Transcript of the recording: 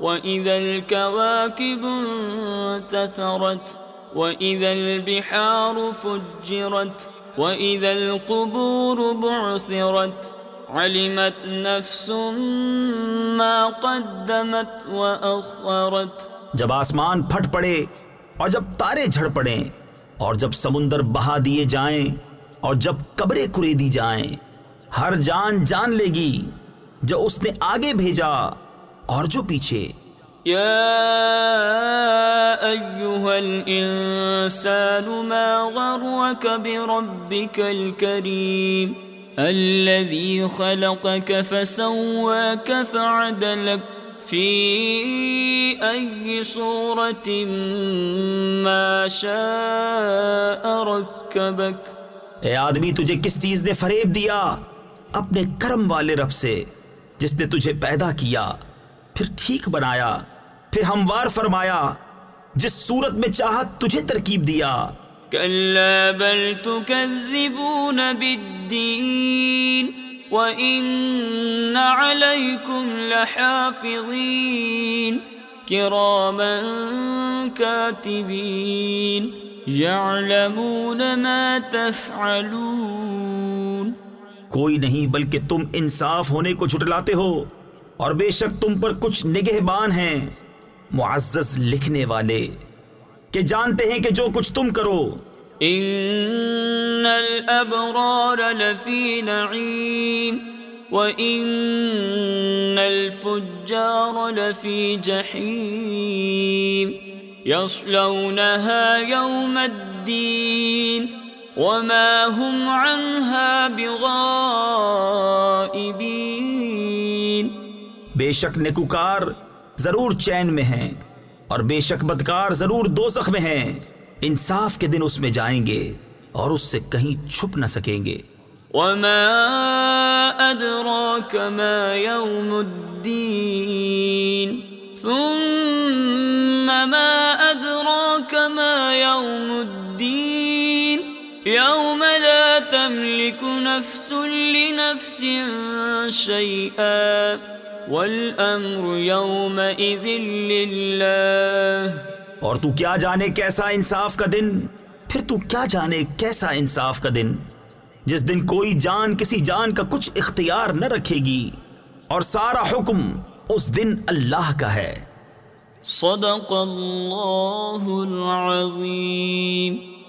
وإذا الكواكب انتثرت، وإذا البحار فجرت، وإذا القبور بعثرت، علمت نفس ما قدمت وأخرت۔ جب آسمان پھٹ پڑے اور جب تارے جھڑ پڑیں اور جب سمندر بہا دیے جائیں اور جب قبریں کری دی جائیں، ہر جان جان لے گی جو اس نے آگے بھیجا۔ اور جو پیچھے۔ یا ایوہا الانسان ما غرک بربک الكریم الذي خلقك فسواك فعدلك في أي صورة ما شاء ركبك اے آدمی تجھے کس چیز نے فریب دیا؟ اپنے کرم والے رب سے جس نے تجھے پیدا کیا۔ پھر ٹھیک بنایا پھر ہموار فرمایا جس صورت میں چاہت تجھے ترکیب دیا۔ كلا بل تكذبون بالدين وإن عليكم لحافظين كراما كاتبين يعلمون ما تفعلون۔ کوئی نہیں بلکہ تم انصاف ہونے کو جھٹلاتے ہو۔ اور بے شک تم پر کچھ نگہبان ہیں، معزز لکھنے والے، کہ جانتے ہیں کہ جو کچھ تم کرو۔ ان الابرار لفی نعیم وان الفجار لفی جحیم يصلونها يوم الدين، وما هم عنها بغائبين۔ بے شک نکوکار ضرور چین میں ہیں اور بے شک بدکار ضرور دوزخ میں ہیں۔ انصاف کے دن اس میں جائیں گے اور اس سے کہیں چھپ نہ سکیں گے۔ وما ادراك ما يوم الدين ثم ما ادراك ما يوم الدين يوم لا تملك نفس لنفس شيئا والامر يومئذ لله اور تو کیا جانے کیسا انصاف کا دن؟ پھر تو کیا جانے کیسا انصاف کا دن؟ جس دن کوئی جان کسی جان کا کچھ اختیار نہ رکھے گی اور سارا حکم اس دن اللہ کا ہے۔ صدق اللہ العظیم۔